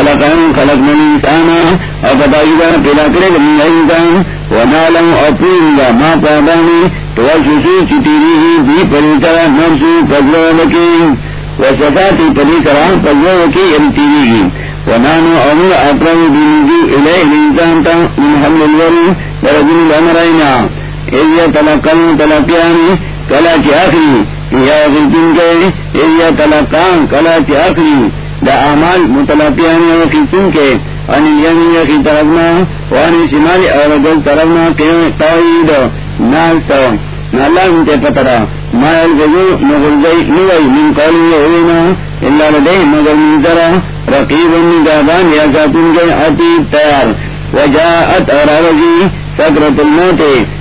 خلقان خلق من انسان او بتائی گا پیدا کرے گا من انسان ونعلم او پوئیں گا ما پادانی توشوشو چتیری ہی دی پری طرح نفسو فضلو لکی وصفاتی پری طرح فضلو لکی امتیری گی ونانو امر اقرم بینجو الہ الانسان تا من حمل الوری درجن الامرائنا ایزیا تلقل تلقیانی کلا چی آخری یا غلطن کے ایزیا تلقان کلا چی آخری دا اعمال متلقیانی وقتن کے ان یمین یعنی یقی طرفنا وانی شمالی اور دل طرفنا تاوید نالتا اللہ انتے پترا، ما یلگزو مغلزی نوی من قولی ہوئینا اللہ لدے مگر من ترا رقیب نگابان یا ساتن کے عطیب تیار۔ وجاعت اور آوزی سکرت الموت،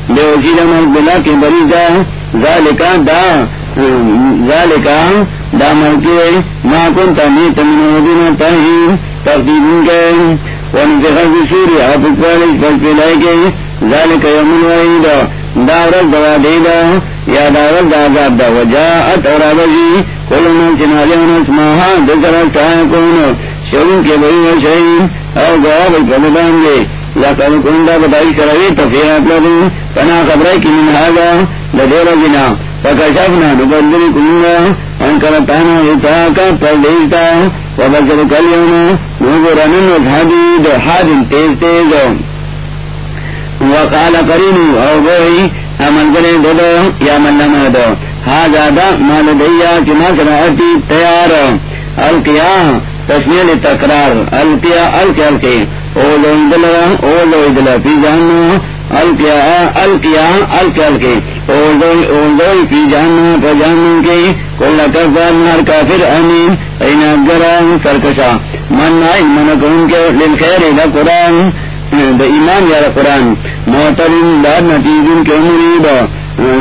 بے وسیلہ مقبلہ کی بریزا۔ ذالکا دا، ذالکا دا ملکی ما کنتا کے۔ ونفخر بسوری پر پلائے ذالک دا رد دوا یا دا رد آزاد دا۔ وجاعت اور آبزی کلنا چنالیون اسماہا دسرا چاہے کون۔ شرون کے بری و شہین اور دے۔ لقد کی من حالا لدیر فکشفنا نبدل وقال عمل کرے دو یا من لما دو مال دیا چما تیار القیا تشمیل تکرار القیا القیا القیا اولو ادلا اولو ادلا پی جانو الکیا الکیا الکیا اولو اولو پی جانو پا جانو کی، کل کفر نار کافر امین این ابگران سرکشا۔ من آئی من کن کے للخیر دا قرآن، دا ایمان یا قرآن۔ محترم دا نتیجن کے مرید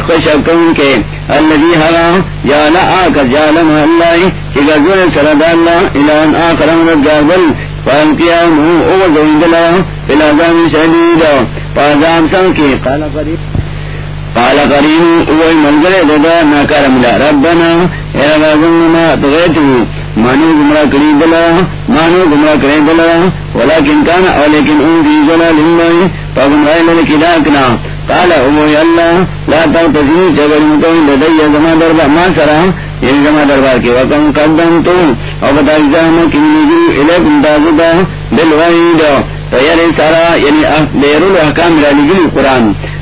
خوشکن کے۔ الذي هرا جعل آکر جعل محلائی چکا زور سرد اللہ، الان آخر امرد جابل فانقیامو او زوندلا فلازام شدید۔ فازام سنکی۔ قال قریب قال قریب اوی منظر دادا ناکار ملا ربنا. اے رازمنا تغیتو مانو گمراہ کری دلا مانو گمراہ کری دلا ولیکن کان او لیکن اون فی زلال اللہ فاگمراہ للکی لاکنا قال اوی اللہ لا تغتزنی جبل متوین لدی زمان دربا. ما سرا یعنی زمان دربار کی وکم قدم تو او بتائی زمان کی نجو الیکم تازدہ بالوحید فیر سارا یعنی دیر الاحکام لگلی قرآن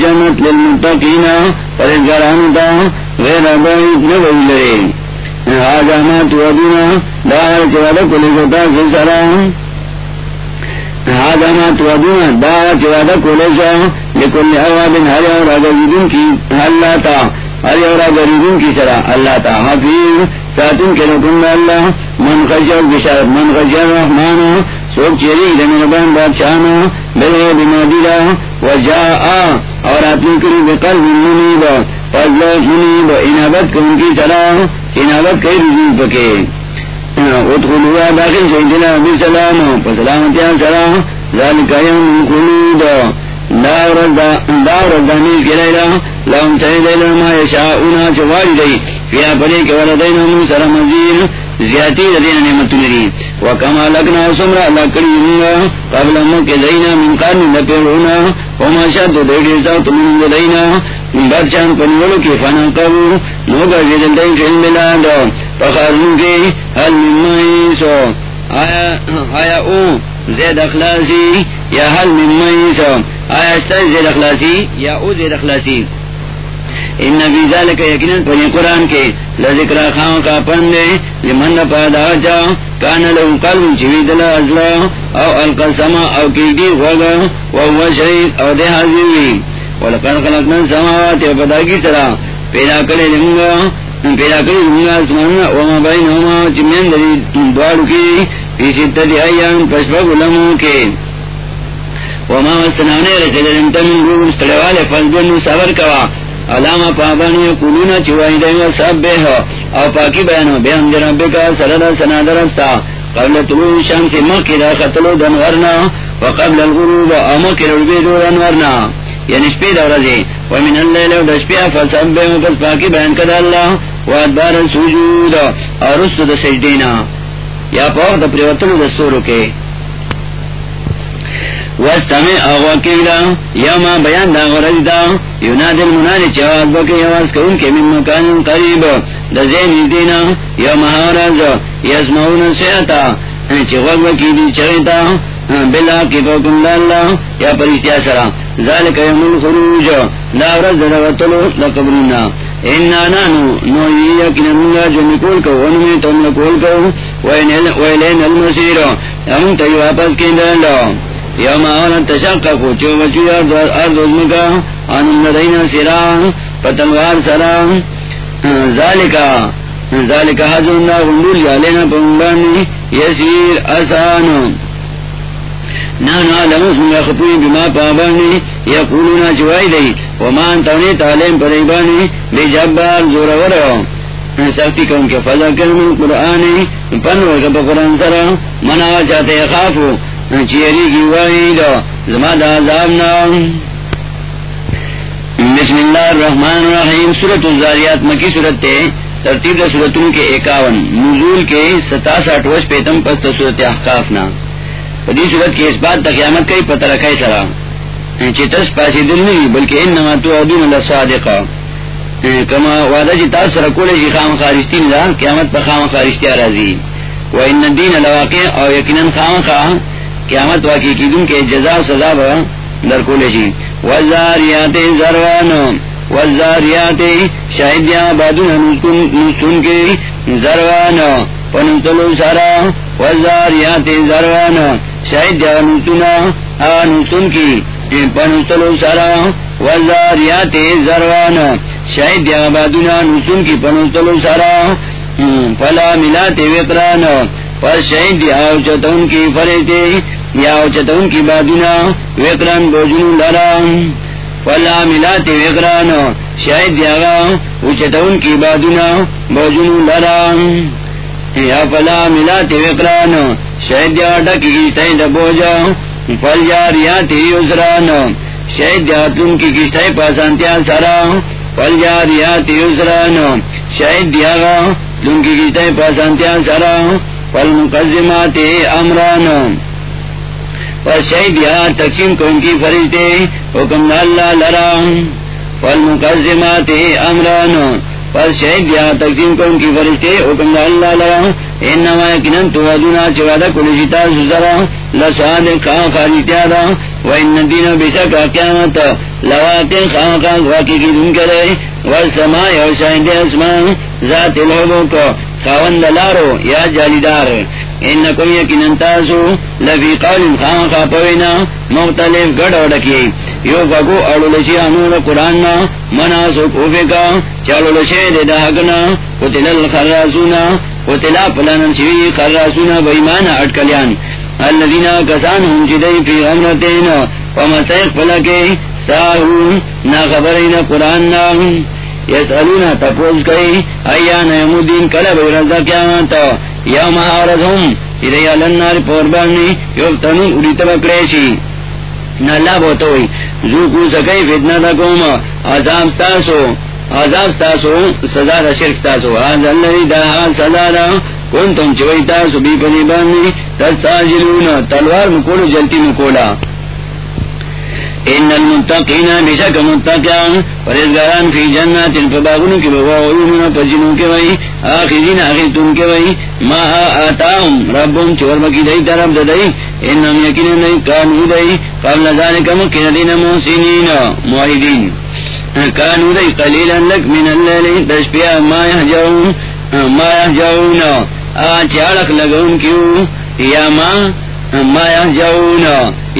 جنت للمتقین پرزگرانتا غیر بعید نبوی لرے دار چوالے کلی اور کی اللہ تا. ہر اور کی طرح اللہ تا. حفیظ ساتن کے رکن اللہ من خشر بشار من خشر رحمان سوک چیری لمربان بادشاہنا بلے بمادیلا وجاء، اور اپنی کری بقلب منیب فضل منیب انابت کن کی طرح، انابت کئی رجوع پکے۔ ہاں، ادخلوا داخل سیدنا بسلام فسلامتیا سلام ذالک یوم خلود دار دانیز کے لیلہ لهم سید لیلہ ما یشاؤنا، چواری دی فیا پلے کے ولدین ہم سر مزیر زیادی ردین نعمت نری وکما لکنا سمرا لکڑی ہونگا قبل مکہ دینا من قرن لپیرونا وما شد دیکھ سوت من دینا برچان پنولو کی فنا قبو نوگا زیدن دین فیلم بلاد فخارون کے حل من آیا آیا او زید اخلاصی، یا حل من مائیسو آیا استر زید اخلاصی، یا او زید اخلاصی۔ ان فی ذالک یقینا پنی قرآن کے، لذکر خان کا پندے لمن پادا جا کان لہو قلب چوی دلا ازلا، او القسم او کیدی غوگا وهو شہید، او دے حاضری. ولقد خلقنا السماوات وبداگی سرا، پیدا کرے لنگا پیدا کرے لنگا اسمانا وما بینہما چمین دری دوارو کی، فی ستت ایام پشپا غلموں کے. وما وستنانے رسل انتمن روم استڑوالے فضبن صبر کوا علامہ پابانی قلونا چوائی دیو سب بے ہو۔ او پاکی بیانو، بے ہم جنبے کا سرد سناد رستا قبل طلوع شمس مکی دا خطلو دنورنا وقبل الغروب او مکی رلبیدو دنورنا یعنی شپی دا رضی۔ ومن اللیل و دشپیا فسب بے مپس پاکی بیان کدا اللہ۔ وادبار سجود اور رسط دا سجدینا۔ یا پاک دا پریوتلو دا سورو کے یما بیان دا غرض دا یناد المناد چواز بکی یواز کون کے من مکان قریب دا زین دینا یوم حورز یسمعون سیعتا چی غوگ بکی دی چغیتا بلا کی فوکم دا اللہ یا پریشتیا سرا ذالک یوم الخروج دا غرض دا غطلو لقبرنا انا نانو نوی یکنن منگا جو نکول کو ونمی تم نکول کو ویلین المسیر ہم تیو واپس کی دلو یوم آولا تشققو، چو بچو ارد ازمکا آنم ندینا سران پتنوار سران ذالکا ذالکا حضر اللہ غندول جالینا پنبانی، یسیر اسانو نانو آلموس منگا خپوی بما پابانی، یقولونا چوائی دی ومان تونی تعلیم پریبانی بی جبار زور ورہو سختی کون کے فضا کرن قرآنی، پنو کپا قرآن سرا مناوا چاہتے خافو چیری کی وعید زماد عذاب نام بسم اللہ الرحمن الرحیم سورت الزاریات مکی سورت تے، ترتیب سورتوں کے اکاون، نزول کے ستاسٹھ وش پیتم پست سورت احقاف نا. پدی سورت کے اس بات تقیامت کئی پتہ رکھائی سرا. چتس پاسی دل نہیں بلکہ ان نما تو ادون اللہ صادقا. کما وعدہ جی تاس رکولے جی خام خارشتی ندا، قیامت پا خام خارشتی آرازی. و ان دین لواقع، او یقیناً خام خواہ قیامت واقعی کی دن کے جزا سزا در کو لے جی. وزاریات زروان وزاریات شاہد بادن نسن کے زروان پنسلو سارا، وزاریات زروان شاہد نسنا نسن کی پنسلو سارا، وزاریات زروان شاہد بادن نسن کی پنسلو سارا فلا ملاتے وکران پر شہید چتون کی فرتے یا چتون کی بادنا وکران بوجن لڑا فلا ملاتے وکران شاید چتون کی بادنا بوجن لڑا یا فلا ملاتے وکران شہید ڈکی کی بوجا. فل جار یا تیری اسران شہید تم کی کشتائی پاسانتیا سارا فل جار یا تیری اسران شہید دیا گا تم کی کشتائی پاسانتیا سارا فالمقزمات امران شہید یا تقسیم کو ان کی فرشتے، حکم اللہ لرا. فالمقزمات امران. پر شہید یا تقسیم کو ان کی فرشتے، حکم اللہ لرا. انما یکنن تو ودونا چوادہ کلشتا سزرا. لسواد خواہ خارجتیا دا و ان دین بشک قیامت لواتے خواہ خواہ واقعی کی دن کرے. والسماء و شاہد اسمان ذات الحبوں کو خاوند لارو یا جالیدار ان کوئی یقینتاسو لفی قول خام خاپوینا مختلف گڑ اڑکی یو بگو اڑو لشی انور قرآن نا مناسو کوفے کا چاڑو لشی دے داگنا قتل الخراسونا قتلا پلانن شوی خراسونا بیمانا اٹکلیان الذین کسان ہم جدئی فی غمرتین ومتیق پلکے ساہون، نا خبرین قرآن نا۔ یس النا تپوز کئی ایان یمودین کلب رزا قیامت یا مہارزم النار پور پوربانی یو تنو اڑی تبکڑیشی نالا ہوئی، زو کو سکئی فتنہ قوم عذاب تاسو عذاب تاسو، سزا دا شرک تاسو. آز اللہ دا سزا دا کون تم چوئی تاسو، بی پنی بانی تستاجلون تلوار مکولو، جلتی مکولا. ان المتقین بشک متقیان پرہیزگاران فی جنات فباغن کی بواغیون پجنوں کے وئی آخرین آخرتون کے وئی ما آتاهم ربهم چور مکی دئی طرف دئی انہم یقین دئی کانو دئی قبل ذالک مکن دین محسنین معاہدین کانو دئی قلیلا لک من اللیل دشپیا ما یحجون ما یحجون آچ اڑک لگون کیوں یا ما ما یحجون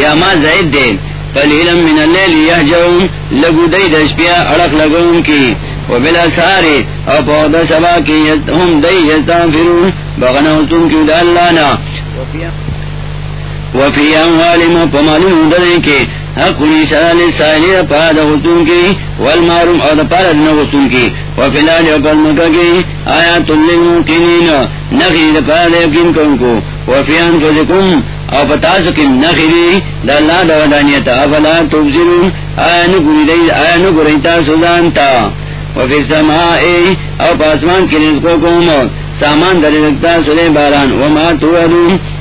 یا ما زید دے قلیلا من اللیل یحجون لگو دی دشپیا اڑک لگون کی. و بلا ساری او پودا سبا کی ہم دی یستانفرون بغنو تم کیو دا اللہ نا. وفی اموالیم پمالون دنے کے. حق نیسان سائلی پاد غسون کی. والمارم او دا پارد نغسون کی. وفی لال او پرمکا کی. آیات اللہ للموقنین نخی دا پاد یقین کن کو. وفی انفذکم او پتاسکم نخی دا اللہ دا ودانیتا افلا تبزرون آیا نگوری دی، آیا نگوری تا سزانتا وفی سمائی او پاسمان کی رزقو کوم سامان در رکھتا سلے باران. وما تو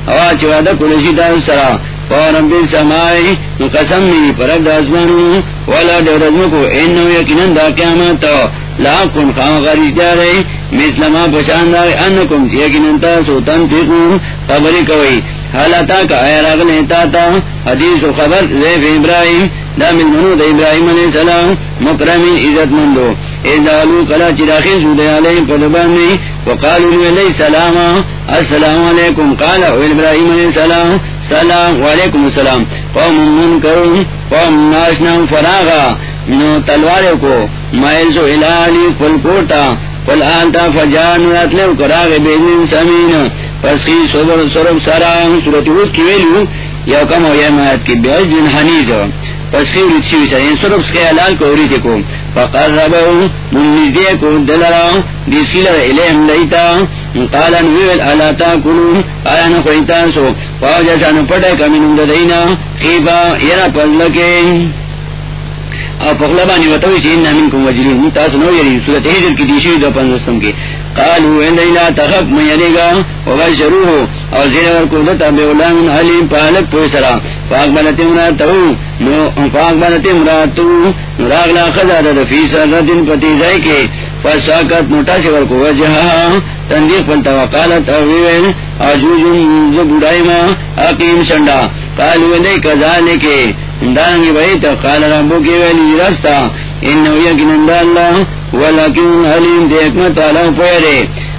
ہوا چوادہ کلشی دا سرا فورم بل سمائی قسم می پرد آسمان والا ڈورزم کو انو یقیناً دا قیامت. لاکھ کن خام غریش جا رہے مسلما پشاندار انکم، یقیناً تا سوتن فیقو خبری کوئی حالتا کا آیا راغل تا تا حدیث و خبر زیف ابراہیم، دا من منو دا ابراہیم علیہ السلام، مکرمین عزت مندو۔ ازالو کلا چراخی سود علیہ پدبانی وقالو علیہ السلام السلام علیکم۔ قال ابراہیم علیہ السلام، سلام وعلیکم السلام۔ قوم من منکرون قوم ناشنا فراغا۔ منو تلوارے کو، مائل سو الالی فلکوٹا فلانتا فجان راتلے کراغ بیدن سمین۔ پسی صبر سرب سرام صورت اوز کی ویلو، یا کم ہو یا مایت کی بیعج دن حنیز پسی رچی ویسا ان یعنی سرب سکے علال کو اوری تکو فقر ربو منیزدے کو دلرا دیسی لر الیم لیتا. قالا نویل علا تا کلو آیا نخویتا سو. فاوجا سانو پڑے کمین انددینا خیبا، یرا پزلکے او پخلا بانی وطوی چین نامن کم وجلون تاسو نو یری، صورت حجر کی دیشوی دو پنزستم کی قالو اند الہ تخف من یلی گا وبشروه او زیر ورکو دتا بیولان علیم پالک پوی سرا فاقبلت امراتو فاقبلت امراتو نراغلا خزا دا فی سردن پتیزائی کے فساکت نوٹا سے ورکو وجہا تندیق پلتا وقالت اویوین آجوجن زبودائی ما اقیم سنڈا قالو اندی کذالے کے دانگی بھائی تو کال ربو کی ویلی رستا ان یقین اللہ ولکن حلیم دیکھمت والا پیرے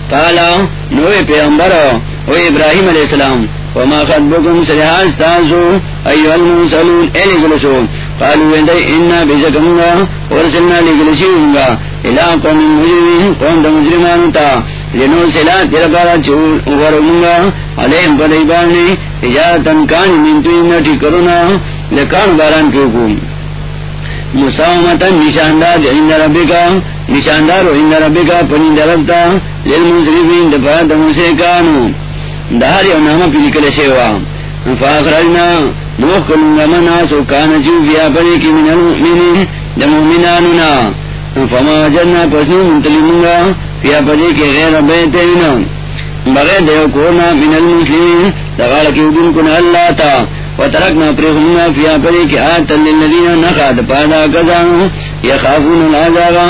کالا نوے پیغمبر، او ابراہیم علیہ السلام. وما خطبكم سرحاز تاسو ایوہ المرسلون ایلی گلسو قالو ویندے انا بزکمگا ورسلنا لگلسیونگا. الہ قوم مجرمین، قوم دا مجرمانتا لنو سلا تیرپارا چور ورمگا علیہم پدیبانی اجازتن کانی منتوی نٹی کرونا. لکان باران کیوکو مساومتا نشاندار عند ربکا نشاندار عند ربکا پنی دربتا للمسرفین دفاع دمسیکانو دہر یو نامہ پی لکل شیوا۔ فاخرجنا نوخ کلنگا منا، سو کانا چو فیا پڑی کی من المؤمنین دمومنانونا فما جرنا پسنو منتلیمونگا فیا پڑی کی غیر بیتینا۔ بغیر دیو کونا من المسلمین، دغال کی ادن کن اللہ تا۔ وترکنا پریخمنا فیا پڑی کی آتا للذین نخاد پادا کزانو یخافون العذابا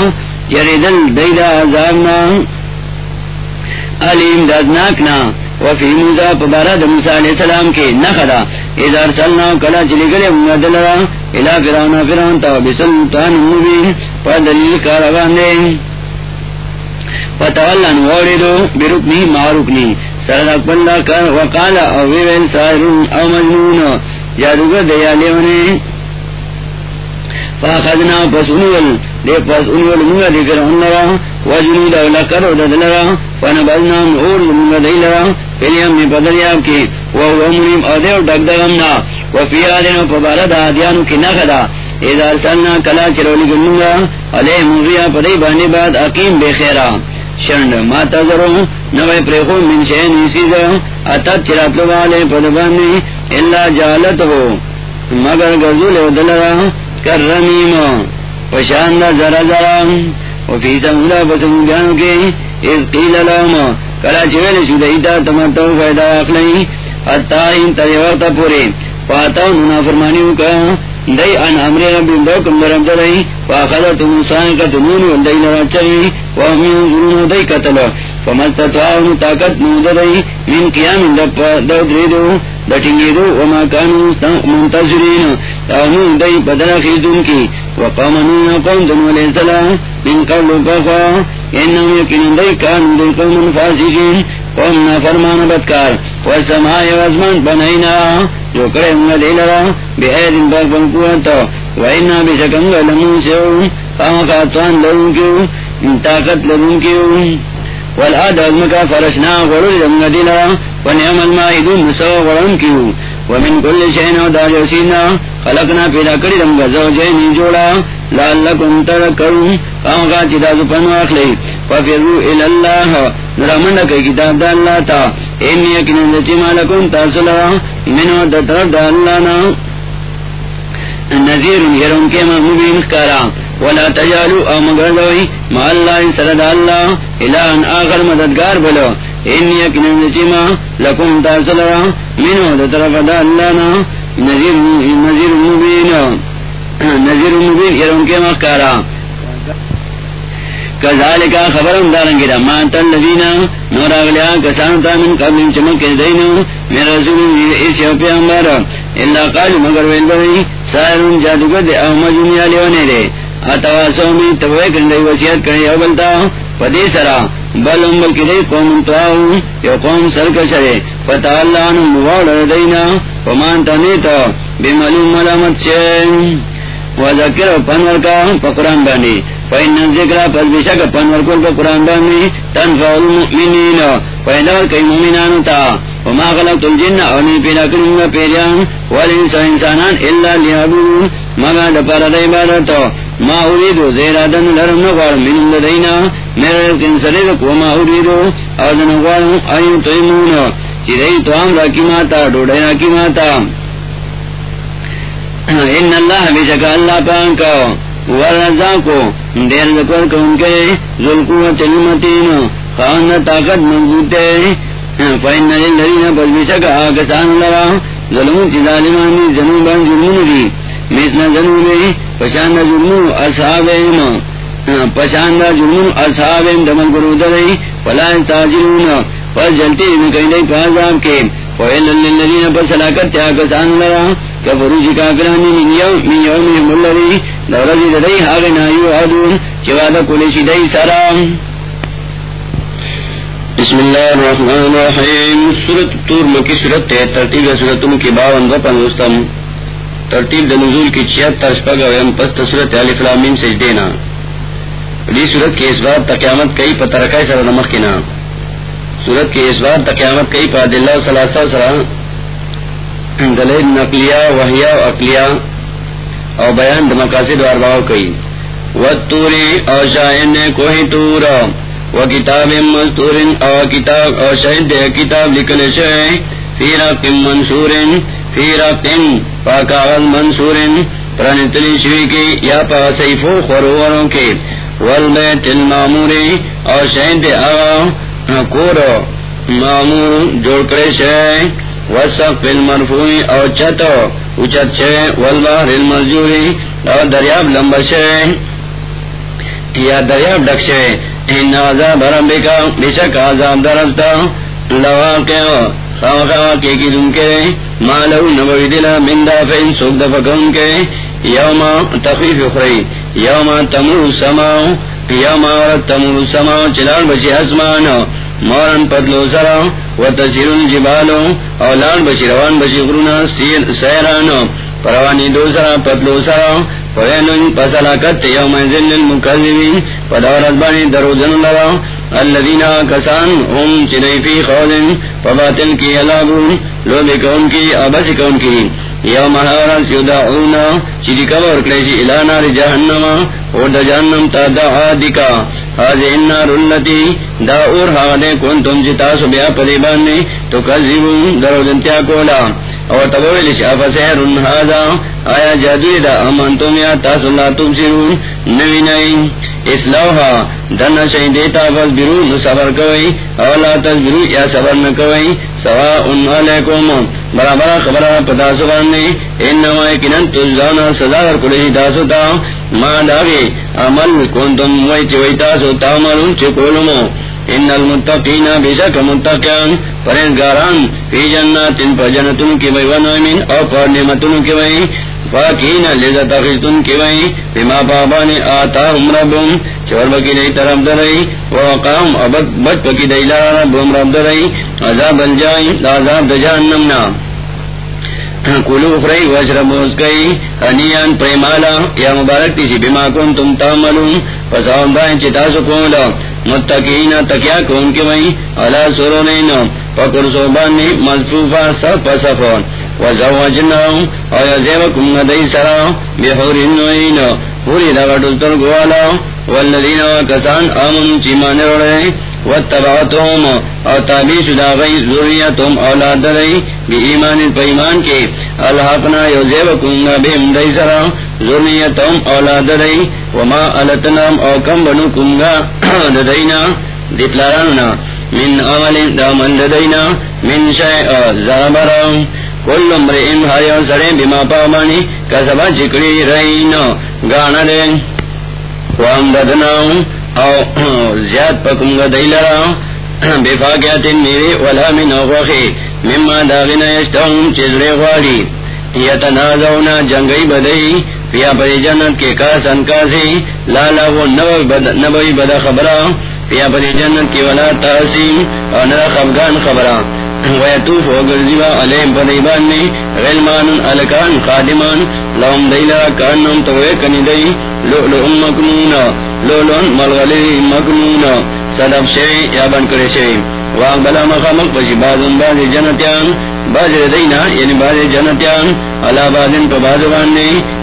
یریدل دیدا عذابنا. علیم دادناکنا وفی موزا پبارا دا موسیٰ علیہ السلام کے نخدا. اذا ارسلنا کلا چلی گلے مدلرا الہ فراؤنا فراؤن تا بسلطان مبین. پا دلیل کارغان دے. فتولن وردو برکنی معروکنی. سردک پلا کر وقال او او مجنون. جادوگر فاخذنا پس انول. دے پس انول منگا دے فنبذنا مغور منگا لرا. کی. وہو امریم دغمنا وفی و پبارد آدیانو کی نخدا اذا سلنا کلا چرولی گنگا علیہ مغیا پدی بعد اقیم بے خیرہ. شنڈ ما تذرو نوے پریخو من شین اسی دا اتت پدبانی اللہ جالت ہو مگر گزول دلرا کر رمیم پشاند ذرا ذرا وفی سمولا پسمجانو کے اس قیل لهم کلا چویل شدئیتا تمتو فیدا اخلئی حتی ان تریورتا پوری فرمانیو کا دئی ان امر دو کم فاخذت کا قتل فمستطاعوا طاقت نو دئی من قیام دپ دو دریدو دٹنگیدو، وما كانوا منتظرين تاہو دئی بدل خیدون کی. وقام نوح قوم دنو علیہ السلام. من قبل کفا انہم یقین دئی کانو دئی قوم فاسقین قوم نا فرمان بدکار. والسماء وازمان بنائنا جو کرے ہوں گا دے لرا. بے دن پر بنکوتا وائنا بے سکنگا لمن سے خام خاتوان لرون کیو طاقت لرون کیو والآد عظم فرشنا غرور ونعم المائدون کیو ومن كل شيء يسينا خلقنا پیدا کری جوڑا کا چدا زپن واخلی کئی کتاب دا اللہ تا. این مالکم تاسلا. منو دا اللہ نا کے کارا ولا تجالو او مگر ما اللہ سرد اللہ، الہن آخر مددگار بلو این یکن لچی ما لکم تاسلا منو دا طرف دا اللہ نا، نذیر مبین نذیر مبین، یرون کے مخکارا۔ کذالکا خبرم دارنگی دا مانتا اللذینا نور آگلیا کسانتا من قبل چمک دینو، من رسول ایسی و پیامبر اللہ قال مگر ویلدوی سائرون جادوگر دے، او مجونی آلیوانے دے۔ اتواسو می تبوی کندی وسیعت کرنی او بلتا، پدی سرا، بل ام بلکی دی قوم یو قوم سرکشرے، پتا اللہ عنو موار دینا ومانتا نیتا بمعلوم ملامت وذکر پنور کا قرآن بانی فإن پس بشک پنور کل قرآن بانی تنفع المؤمنین فإدور کئی مومنان تا۔ وما خلقت الجن او اونی پیدا کرنگا پیریان والانسا انسانان اللہ لیابون مگا دپار دا عبادت ما اوریدو زیرادن لرم نغوار من لدینا میرا رزقن سلیدک وما اوریدو. اوزن غوار ایو تیمون چی دی تو راکی ماتا ڈوڑی راکی ماتا. ان اللہ بے اللہ پان کا ورزا کو دیر ذکر کو ان کے ذلقوت المتین. خان طاقت مضبوط ہاں، فإن للذین بل بے شکا آکسان لرا ظلمون چی ظالمانی جنوبان جرمون دی مثل پشاند پشاند دی فلا پر جلتی مکئی دی پازاب کے للذین پر سلاکت آکسان لرا کفرو چی کافرانی من یوم من یومهم اللذی دورزی چوادا کلشی سرام بسم اللہ الرحمن الرحیم۔ سورت تور مکی سورت تے ترتیب سورتوں کی باون و پنوستم ترتیب دنزول کی چھتر شپگ ویم پست سورت علی فلامین سجدینا دی سورت کے اس بار تقیامت کئی پترکای سر نمخ کنا سورت کے اس بار تقیامت کئی پا دلہ و سلاسہ سر دلیل نقلیہ وحیہ و اقلیہ۔ او بیان دمقاصد و ارباو کئی۔ والتوری او شاہن کوئی تور و کتاب مستور او کتاب او شہد کتاب لکل شہ فی رقم منصور، فی رقم پاکاغذ منصور پرنتلی شوی کی یا پا سیفو خوروروں کے والبیت الماموری او شہد دے کور معمور جوڑ کرے شہ وسق المرفوع، او چتو اچت چھے والبحر المرجوری او دریاب لمبا چھے یا دریاب ڈک چھے ان عذاب ربکا بشک عذاب درستا لواقع خواہ کے کی دن کے نبوی دلا من سوک کے یوم تخفیف اخری یوم تمر سماو یوم ورد تمر سماو بچی اسمان مورن پتلو سرا و تسیرون جبالو اولان بچی روان بچی غرونا سیرانو پروانی دو سرا پتلو سرا فوینن پسلاکت یوم ذل المکذبین پدورت بانی دروزن لرا الذین کسان فی فباطل کی علابون کی کون کی چیدی کبر کلیشی الانار جہنم اور دا جہنم تا دعا دکا حاضر النار اللتی دا اور حاضر کنتم جتاسو بیا تو کذبون دروزنتیا کولا اور تبویل شاف سحر هذا؟ آیا جادوی دا امانتم یا تاسو اللہ تبصرون؟ نوی نئی اسلوحا دن شئی دیتا فز برو صبر کوئی اولا تصبرو یا صبر نکوئی سوا ان علیکم. برابر خبر پتا سباننے انما اکنن تجزانا سزا ورکلی تاسو تا، ما داگی عمل کنتم وی چوئی تاسو تاملون چکولمو. ان المتقین بشک متقین، پرہیزگاران، فی جناتن پر جنتن کی بھئی ونعمین او پر نعمتن کی بھئی فاکین لذت خشتن کی بھئی بما بابان آتاهم ربم چور بکی لئی طرف درائی وقام ابت بچ بکی دیلار ربم ربهم رب درائی عذاب الجائی عذاب دجانمنا کلو اخرائی وشرب اسکئی انیان پریمالا یا مبارک تیسی بیما کن تم تاملون پس آن چی تاسو سکولا متقین تکیا کون کے وئی، علا سرونین پکر صوبانی مصفوفا سب پسفون۔ وزوجناهم او يزيبكم ندي سرا بحور النوين پوری دغا ڈلتر گوالا. والذین آمن چیمان روڑے. واتبعتهم او تابی شدا ذریتهم اولاد رئی بی ایمان پا ایمان کے. الحقنا یوزیبکم بیم دی سرا ذریتهم اولاد رئی وما علتنام او کم بنو کنگا ددینا دیپلاراننا من عمل دامن ددینا من شیع زابرام کل امرئیم ہر سڑے بیما پامانی کسبا چکڑی رئینا گانا دے وام ددناؤں او زیاد پکم گا دیلرا بفا کیا تین میری ولا من اغوخی مما داغنا یشتاؤں چیزرے غواری یتنازونا جنگی بدئی پیا پری جنت کے کاسن کاسی لالا وہ نبوی بدا خبرہ پیا پری جنت کی ولا تحسین اور نرا خفگان خبرہ ویتوف وگرزیبا علیم پدیبان غلمان علکان خادمان لهم دیلا کانم دی ملغلی شوی یا بن کرے شوی واقبلا مخامق پشی بازن جنتیان باز دینا یعنی باز جنتیان علا بازن پا بازوان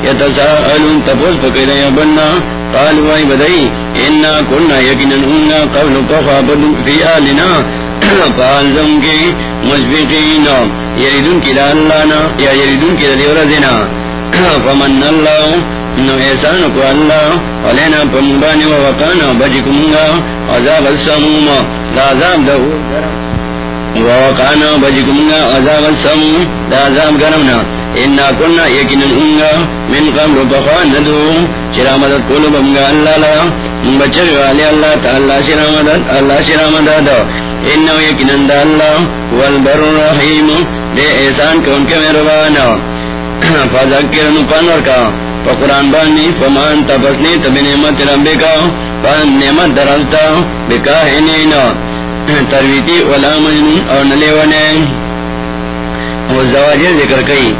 یا بننا قالوا ای بدئی انا کننا یکنن قبل قفا فی آلنا فالزم کی مجبقین یریدون کی لالانا یا یریدون کی دیورا دینا فمن اللہ نو احسان کو اللہ. علینا پمبانی و وقانا بجکمگا عذاب السموم، دا عذاب دا ووقانا بجکمگا عذاب السموم، دا عذاب گرمنا. انا کننا یکنن انگا من قبل بخوان ندو چرا مدد کولو بمگا اللہ لگا بچر والی اللہ تا اللہ شرا مدد، اللہ شرا مدد. انہو یکنن دا اللہ والبر الرحیم دے احسان کون کے مہربانا فذکر نپانور کا قرآن بانی فمان تپسنی تب نعمت ربے کا فان نعمت درلتا بکا ہنینا ترویتی ولا مجنون اور نلے ونے وہ زواجر ذکر کئی.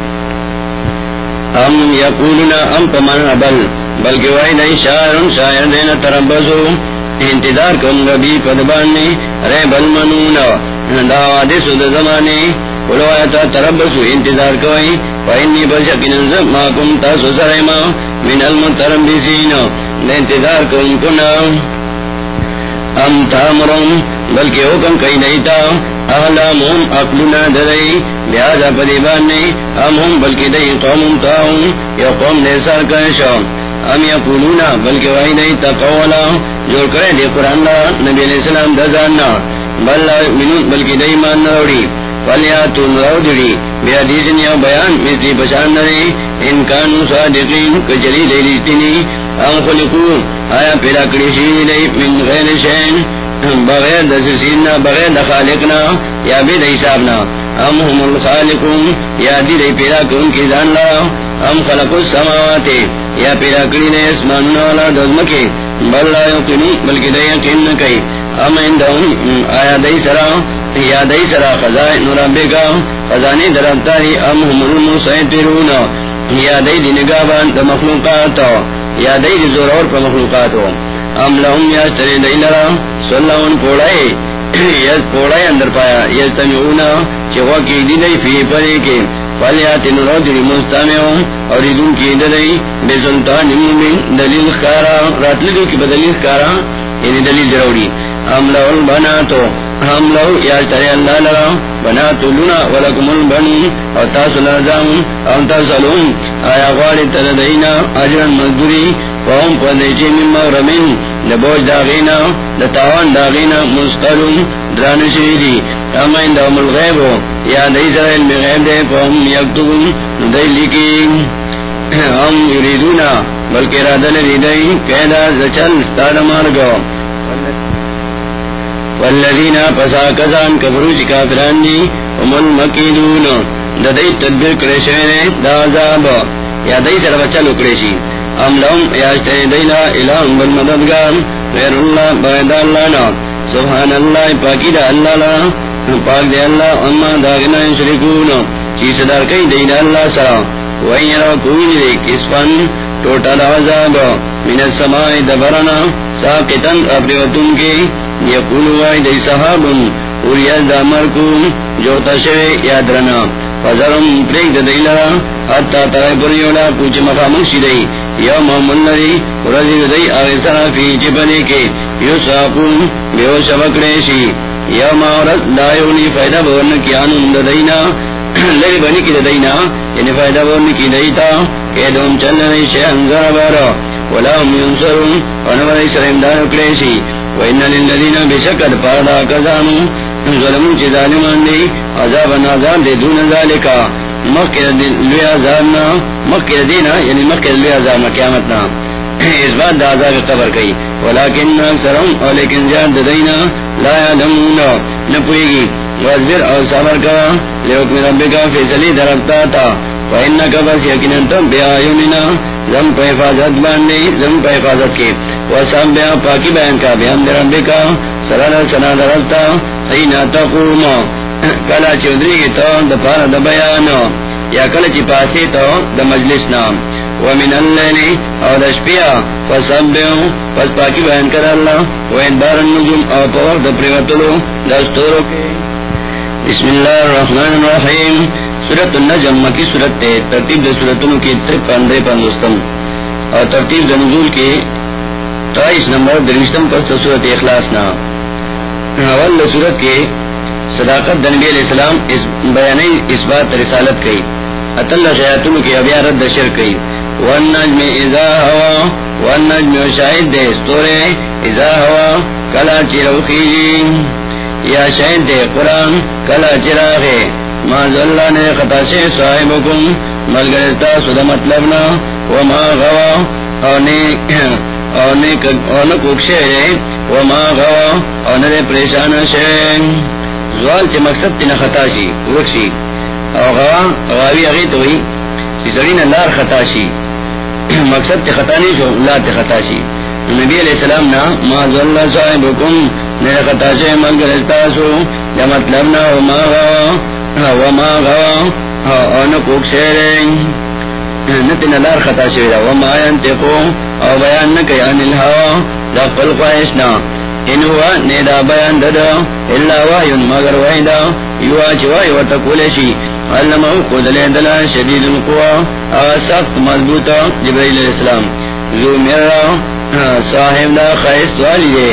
ام یقولنا، ام پمان بل بلکہ وائی نہیں شاعر شاعر دینا تربسو انتظار کم گبی پدبانی رے بل منونا دعوادی سود زمانی قلو آیتا تربسو انتظار کوئی فإنی بشکن انزب ما کم تاسو سرما من المتربسین انتظار کم کنا۔ ام تامرم بلکہ حکم کئی نہیں تا۔ احلام اقلنا دلائی لہذا پدیبانی ام ہم بلکہ دئی قوم تاؤں یا قوم دے سار کنشا ام یقولونا، بلکہ وہی نہیں تقولا جو کرے دی قرآن نبی علیہ السلام دزاننا بل لا منون بلکہ دئی مان نروڑی فلیاتون رو دڑی بے حدیثن یا بیان مثلی پشان نرے انکانو صادقین کجلی لیلیتنی ام خلقو، آیا پیدا کریشی لئی من غیر شین، بغیر دسسیننا بغیر دخالقنا یا بے حسابنا ام هم الخالقون، یا دی دی پیدا کن کی زان لا ام خلق السماوات، یا پیدا کری نے اسماننا والا دزمکی بل لا یقنی بلکہ دی یقین نکی ام اندہم آیا دی سرا، یا دئی سرا خزائن ربے کا خزانے درفتاری ام هم المسیطرون یا دئی دی نگابان دا مخلوقات۔ یا دئی دی زور اور پا مخلوقات۔ ام لهم یا چرے دئی لرا سلون پوڑائے۔ یز پوڑائے اندر پایا یز تمیعونا چوا کی دی دئی فی پرے کے۔ فلیاتن رجل مستمعون اور ادون کی دئی بے سلطان مبین دلیل خارا راتلگو کی بدلیل خارا یعنی دلیل دروڑی ام لهم بناتو ہم لو یا ترے اللہ لرا. بنا تلونا ولکم البنی. او تاسو لرزام او تاسلون آیا غواری تردینا اجرن مزدوری. وهم پدیچی من مغرمین. لبوج داغینا. لتاوان داغینا. مستقلون یا سر علم غیب دے یکتبون لکی ہم یریدونا بلکہ رادل ریدئی قیدہ زچل ستار مارگو۔ والذین پسا کسان جی کافران دی دا عذاب۔ یا سر ام لهم دیلا الہم بالمددگار غیر اللہ، باید اللہ نا۔ سبحان اللہ، پاکی دا اللہ لا۔ پاک دے اللہ، اما داغنا شرکون چی صدار کئی دینا اللہ سرا. وین یرا کوئی دے کسفن ٹوٹا دا عذاب. من السمائی دبرنا ساقتن ابریوتن کے. یقولو آئی دی صحابن اور دا مرکو جو تشوی یاد رنا فضرم پریک دیلا حتی ترائی پریولا پوچھ مخامل شدئی یوم منری رضی دی آغسرا فی جبنی کے. یو ساقون بیو شبکڑیشی یوم رض دائیونی فیدہ بورن کی آنند دینا لری بنی کی دینا یعنی فیدہ بورن کی دیتا، کہ دوم چلنی شہن زربارا ولا هم ينصرون ونور وإن پاردا کزانو چی ظالمان دی، عذاب دی دون ذالکا مخیر لوی عذابنا دینا یعنی مخیر لوی عذابنا، قیامتنا۔ اس بات دا عذاب قبر کئی۔ ولیکن اکثرهم، او لیکن زیاد لا یادمون نپوئیگی وزبر او صبر کا لیوکم ربکا فیصلی درکتا تا وإنك بس يكن تم بآيوننا زم پہ حفاظت باندے زم پہ حفاظت کے وسام بیا پاکی بیان کا بیان در ربکا سرال سنا درلتا حینا تقوم. کلا چودری تو دپار د بیان یا کلا چی پاسی تو د مجلس نام. ومن اللیل او دشپیا فسبیو پس پاکی بیان کر اللہ وین النجوم او پور د پریوتلو دستورو بسم اللہ الرحمن الرحیم. سورت النجم، مکی سورت تے، ترتیب دے سورتوں کی ترک پندرے پندوستم اور ترتیب دے نزول کی ترائیس نمبر درشتم پس سورت اخلاص نا. اول سورت کے صداقت دنبی علیہ السلام اس بیانی اس بات رسالت کئی اتل شیعتوں کی ابیا رد شر کئی والنجم اذا ہوا والنجم شاہد دے ستورے اذا ہوا کلا چیروخی یا شاہد دے قرآن، کلا چراغے۔ ماض اللہ نے خطا سے صاحب حکم ملگرتا سدا مطلب نہ وہ ماں گوا اور کوکشے وہ ماں گوا اور نرے پریشان شین زوال چ مقصد تین خطا شی رخشی اور غوا غاوی اگی تو ہی سڑی نہ خطا شی۔ مقصد تے خطا نہیں شو، لا تے خطا شی۔ نبی علیہ السلام نا، ما اللہ صاحبکم میرے خطا سے ملگرتا سو یا مطلب نا نہ ما غا ہاں، گوا ما غا ہاں، او کوک شیرے ہاں، نتن لار خطا شویدا وما ینتقو او بیان نکی عن الہوا دا قل خواهشنا ان بیان ددا مگر وحیدا یوا چوائی دلا شدید القوا سخت مضبوطا، جبریل السلام. ذو میرا صاحب دا خیست والی دے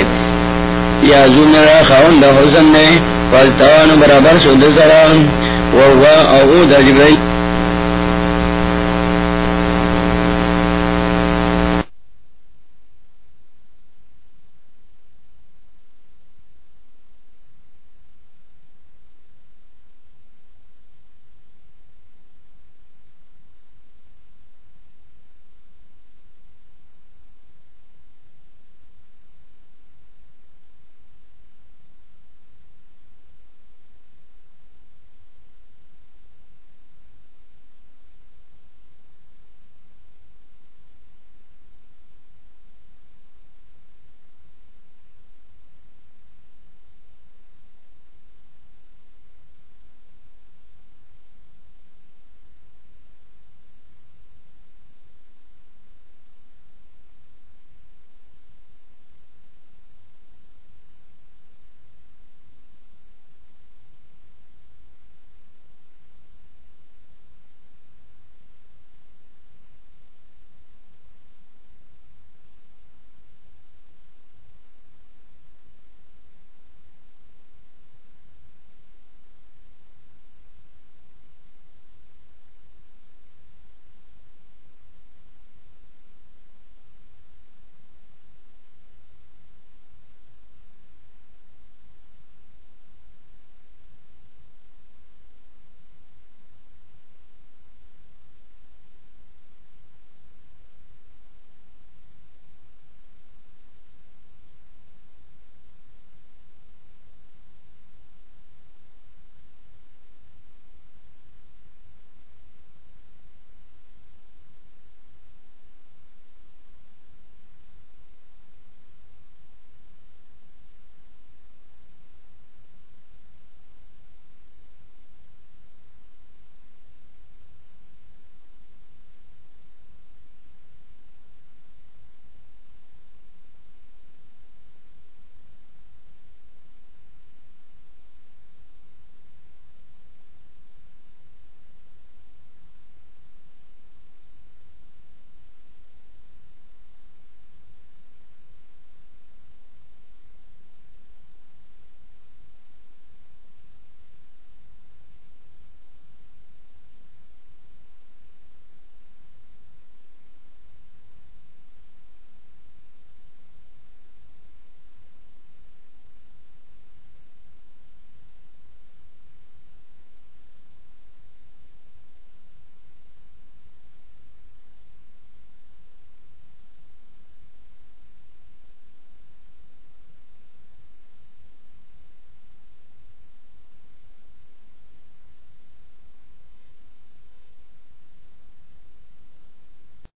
یا ذو میرا خاون دا حسن دے فالتوان برابر شد سران وهو او دا جبريل